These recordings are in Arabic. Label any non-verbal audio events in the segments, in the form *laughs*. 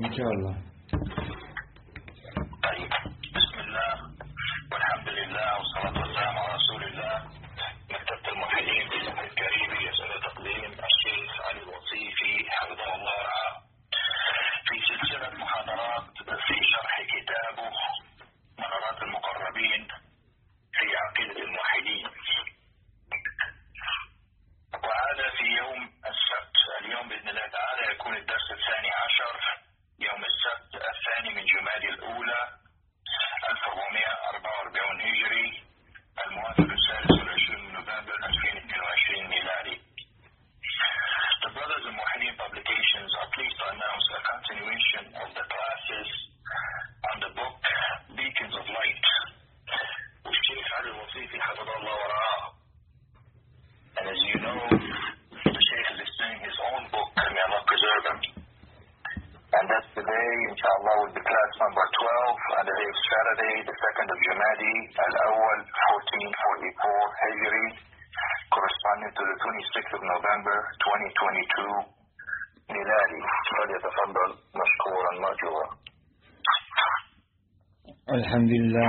إن شاء الله. Inshallah, will be class number 12, and today is Saturday, the 2nd of Jamadi, al-Awwal, 1444 Hijri, corresponding to the 26th of November, 2022, ميلادي. فليتفضل مشكورا مأجورا. الحمد لله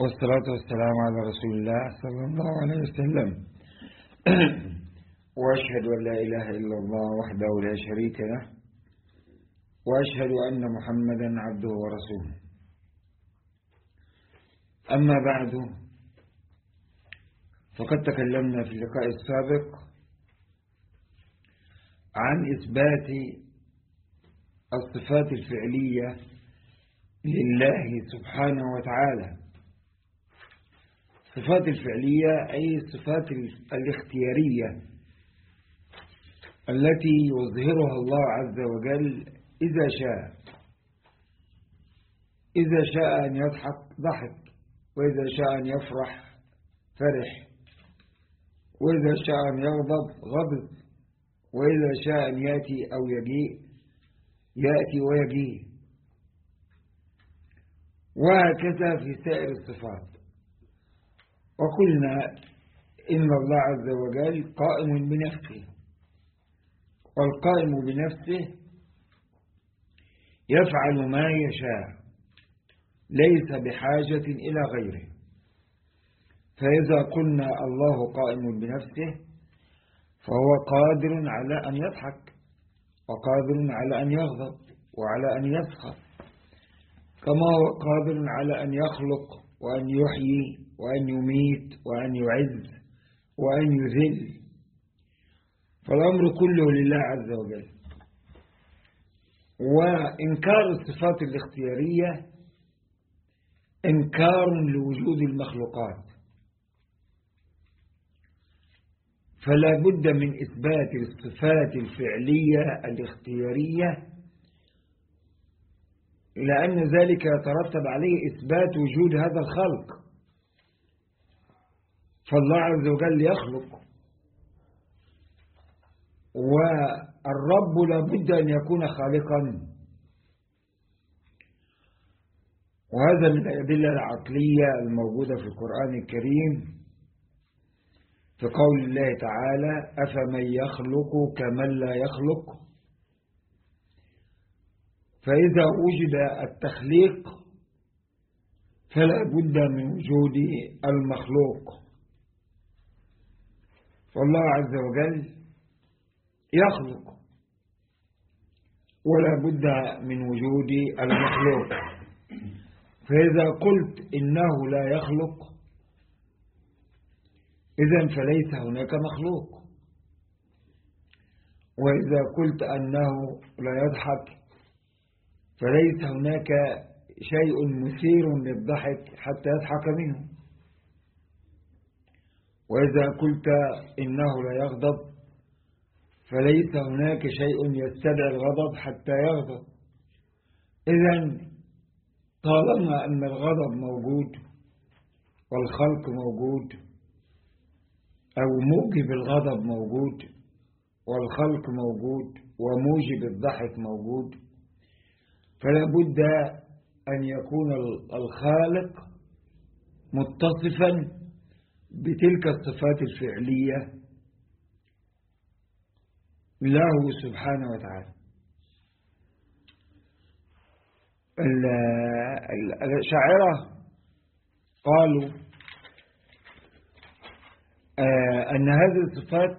والصلاة والسلام على رسول الله صلى الله عليه وسلم وأشهد أن لا إله إلا الله وحده لا شريك له وأشهد أن محمدا عبده ورسوله. أما بعد فقد تكلمنا في اللقاء السابق عن إثبات الصفات الفعلية لله سبحانه وتعالى. الصفات الفعلية أي الصفات الاختيارية التي يظهرها الله عز وجل إذا شاء. إذا شاء أن يضحك ضحك. وإذا شاء أن يفرح فرح. وإذا شاء أن يغضب غضب. وإذا شاء أن يأتي أو يجيء يأتي ويجيء. وهكذا في سائر الصفات. وقلنا إن الله عز وجل قائم بنفسه. والقائم بنفسه يفعل ما يشاء ليس بحاجة إلى غيره. فإذا قلنا الله قائم بنفسه فهو قادر على أن يضحك وقادر على أن يغضب وعلى أن يسخط كما هو قادر على أن يخلق وأن يحيي وأن يميت وأن يعز وأن يذل. فالأمر كله لله عز وجل. وإنكار الصفات الاختيارية إنكار لوجود المخلوقات. فلا بد من إثبات الصفات الفعلية الاختيارية لأن ذلك يترتب عليه إثبات وجود هذا الخلق. فالله عز وجل يخلق. والرب لابد أن يكون خالقا. وهذا من الأدلة العقلية الموجودة في القرآن الكريم في قول الله تعالى أفمن يخلق كمن لا يخلق؟ فإذا وجد التخليق فلا بد من وجود المخلوق. فالله عز وجل يخلق. ولا بد من وجود المخلوق. فإذا قلت إنه لا يخلق إذا فليس هناك مخلوق. وإذا قلت أنه لا يضحك فليس هناك شيء مثير للضحك حتى يضحك منه. وإذا قلت إنه لا يغضب فليس هناك شيء يستدعي الغضب حتى يغضب. إذا طالما أن الغضب موجود والخلق موجود أو موجب الغضب موجود والخلق موجود وموجب الضحك موجود فلا بد أن يكون الخالق متصفا بتلك الصفات الفعلية له سبحانه وتعالى. الأشاعرة قالوا آه أن هذه الصفات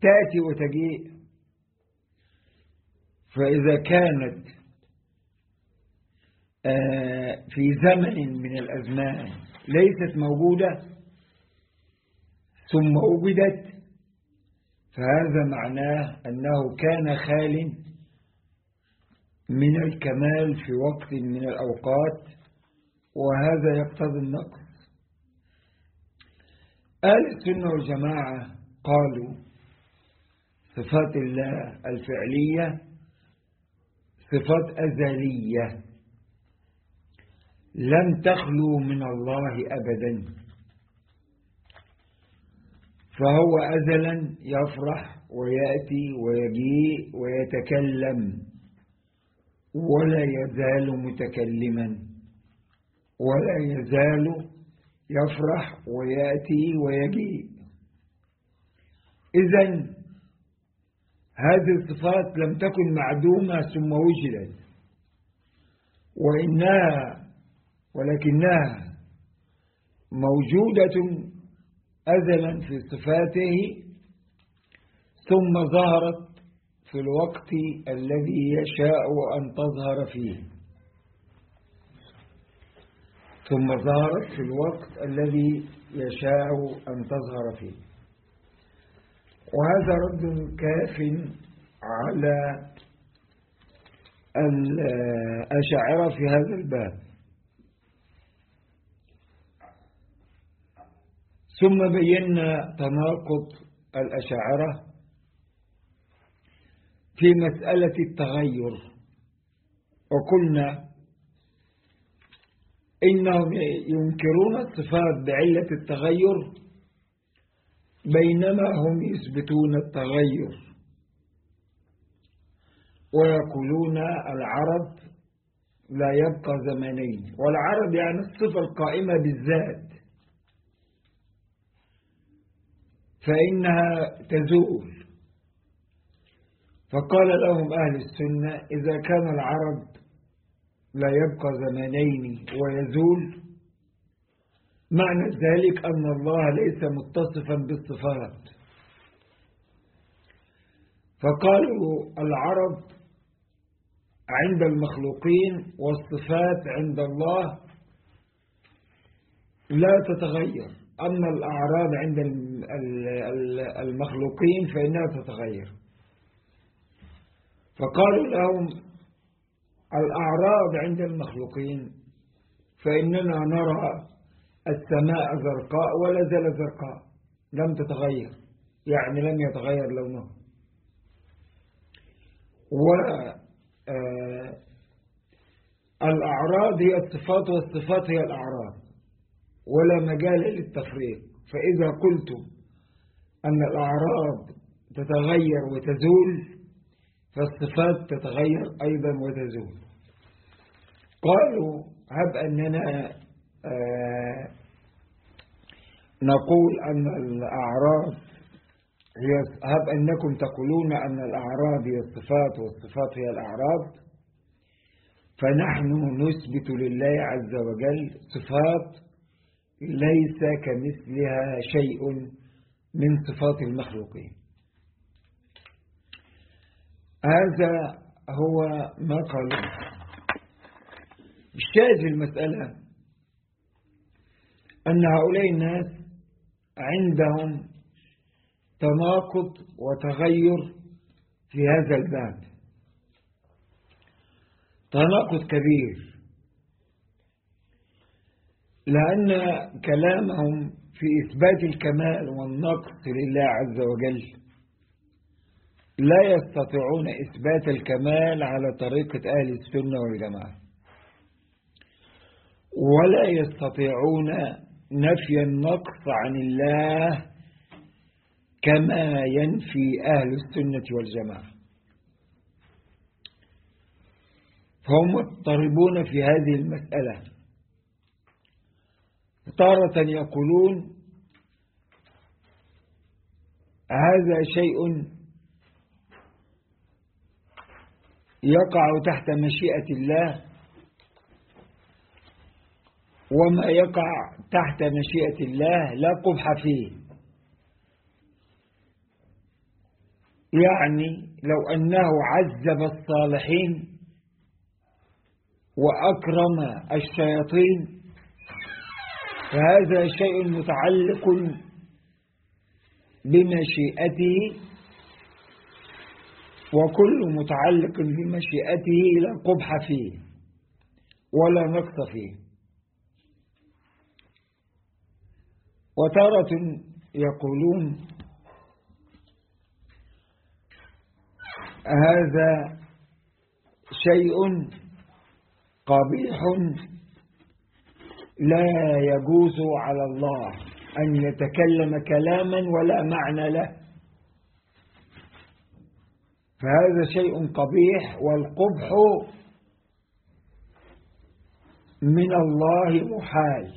تأتي وتجيء فإذا كانت آه في زمن من الأزمان ليست موجودة ثم وجدت فهذا معناه أنه كان خال من الكمال في وقت من الأوقات وهذا يقتضي النقص. أهل السنة والجماعة قالوا صفات الله الفعلية صفات أزلية لم تخلو من الله أبدا. فهو أزلا يفرح ويأتي ويجيء ويتكلم ولا يزال متكلما ولا يزال يفرح ويأتي ويجيء. إذا هذه الصفات لم تكن معدومة ثم وجدت وإنها ولكنها موجودة أزلا في صفاته ثم ظهرت في الوقت الذي يشاء أن تظهر فيه. ثم ظهرت في الوقت الذي يشاء أن تظهر فيه. وهذا رد كاف على الأشاعرة في هذا الباب. ثم بينا تناقض الأشاعرة في مسألة التغير. وقلنا إنهم ينكرون الصفات بعلة التغير بينما هم يثبتون التغير. ويقولون العرب لا يبقى زمنين والعرب يعني الصفة القائمة بالذات. فإنها تزول. فقال لهم أهل السنة إذا كان العرب لا يبقى زمانين ويزول معنى ذلك أن الله ليس متصفا بالصفات. فقالوا العرب عند المخلوقين والصفات عند الله لا تتغير أما الأعراض عند المخلوقين فإنها تتغير. فقالوا لهم الأعراض عند المخلوقين فإننا نرى السماء زرقاء ولا زال زرقاء لم تتغير يعني لم يتغير لونه و الأعراض هي الصفات والصفات هي الأعراض ولا مجال للتفريق. فإذا قلتم أن الأعراض تتغير وتزول فالصفات تتغير أيضا وتزول. قالوا هب أننا آه نقول أن الأعراض هي هب أنكم تقولون أن الأعراض هي الصفات والصفات هي الأعراض فنحن نثبت لله عز وجل صفات ليس كمثلها شيء من صفات المخلوقين. هذا هو ما قالوا. الشاهد في المسألة أن هؤلاء الناس عندهم تناقض وتغير في هذا الباب. تناقض كبير. لأن كلامهم في إثبات الكمال والنقص لله عز وجل. لا يستطيعون إثبات الكمال على طريقة أهل السنة والجماعة. ولا يستطيعون نفي النقص عن الله كما ينفي أهل السنة والجماعة. فهم مضطربون في هذه المسألة. تارة يقولون هذا شيء يقع تحت مشيئة الله وما يقع تحت مشيئة الله لا قبح فيه. يعني لو أنه عذب الصالحين وأكرم الشياطين فهذا شيء متعلق بمشيئته وكل متعلق بمشيئته لا قبح فيه ولا نقص فيه. وتارة يقولون هذا شيء قبيح لا يجوز على الله أن يتكلم كلاما ولا معنى له. فهذا شيء قبيح والقبح من الله محال.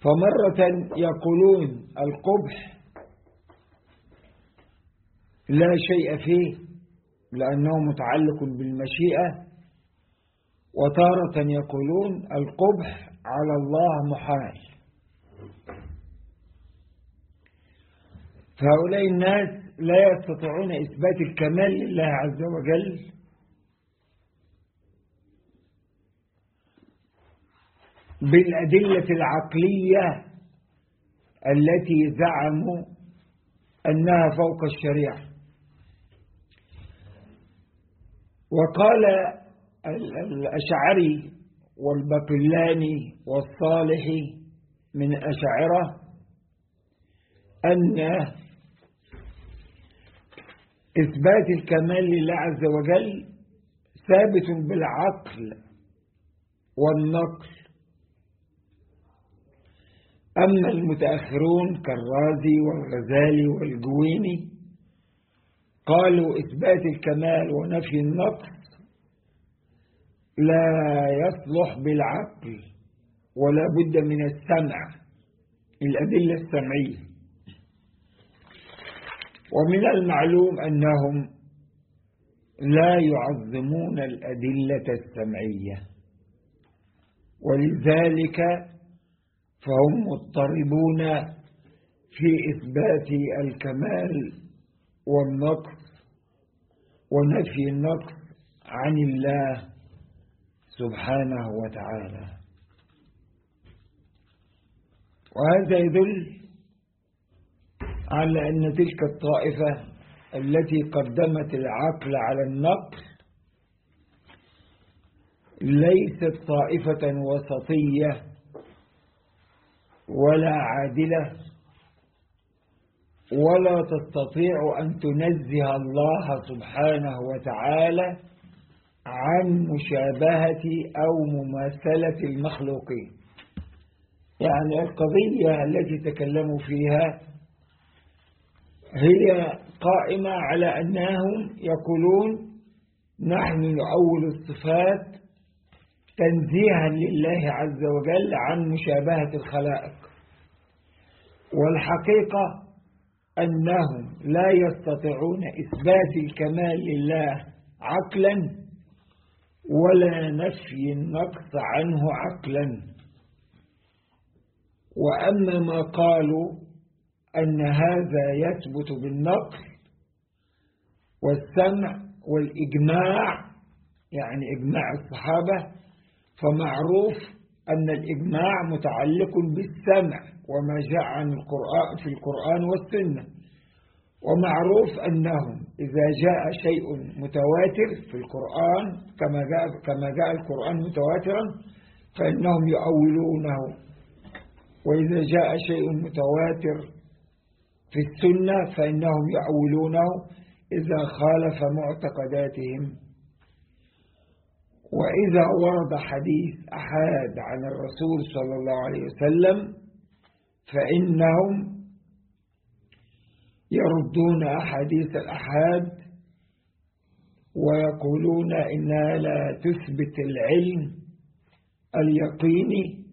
فمرة يقولون القبح لا شيء فيه لأنه متعلق بالمشيئة وتارة يقولون القبح على الله محال. فهؤلاء الناس لا يستطيعون إثبات الكمال لله عز وجل. بالأدلة العقلية التي زعموا أنها فوق الشريعة. وقال الأشعري والبقلاني والصالحي من أشعرة أن إثبات الكمال لله عز وجل ثابت بالعقل والنقل. أما المتأخرون كالرازي والغزالي والجويني قالوا إثبات الكمال ونفي النقص لا يصلح بالعقل ولا بد من السمع. الأدلة السمعية. ومن المعلوم أنهم لا يعظمون الأدلة السمعية. ولذلك فهم مضطربون في إثبات الكمال والنقص ونفي النقص عن الله سبحانه وتعالى. وهذا يدل على أن تلك الطائفة التي قدمت العقل على النقل ليست طائفة وسطية ولا عادلة ولا تستطيع أن تنزه الله سبحانه وتعالى عن مشابهة أو مماثلة المخلوقين. يعني القضية التي تكلموا فيها هي قائمة على أنهم يقولون نحن نؤول الصفات تنزيها لله عز وجل عن مشابهة الخلائق. والحقيقة أنهم لا يستطيعون إثبات الكمال لله عقلا ولا نفي النقص عنه عقلا. وأما ما قالوا أن هذا يثبت بالنقل والسمع والإجماع يعني إجماع الصحابة فمعروف أن الإجماع متعلق بالسمع وما جاء عن القرآن في القرآن والسنة. ومعروف أنهم إذا جاء شيء متواتر في القرآن كما جاء, كما جاء القرآن متواترا فإنهم يؤولونه. وإذا جاء شيء متواتر في السنة فإنهم يؤولونه إذا خالف معتقداتهم. وإذا ورد حديث أحاد عن الرسول صلى الله عليه وسلم فإنهم يردون أحاديث الأحاد ويقولون إنها لا تثبت العلم اليقيني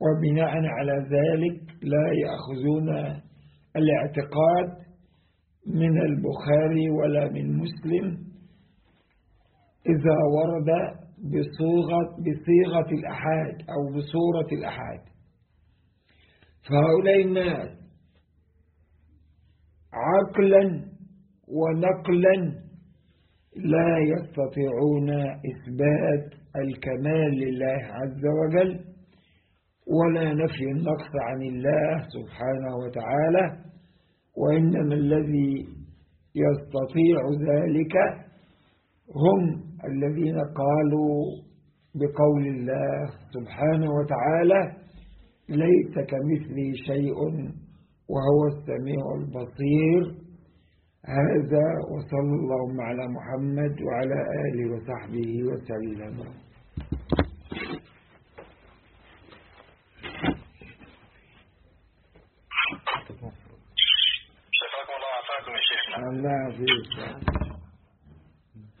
وبناء على ذلك لا يأخذون الاعتقاد من البخاري ولا من مسلم إذا ورد بصيغة, بصيغة الأحاد أو بصورة الأحاد. فهؤلاء الناس عقلا ونقلا لا يستطيعون إثبات الكمال لله عز وجل ولا نفي النقص عن الله سبحانه وتعالى وإنما الذي يستطيع ذلك هم الذين قالوا بقول الله سبحانه وتعالى ليس كمثله شيء وهو السميع البصير. هذا وصلى اللهم على محمد وعلى آله وصحبه وسلم. شفاكم الله وعافاكم يا شيخنا. الله يعافيك.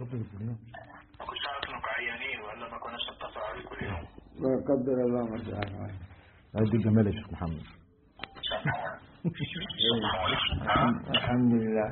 وأنتم عيانين ولا ما كناش نتصل عليكم اليوم. وقدر الله ما شاء فعل. هذه الجمال يا شيخ محمد. *laughs* الحمد لله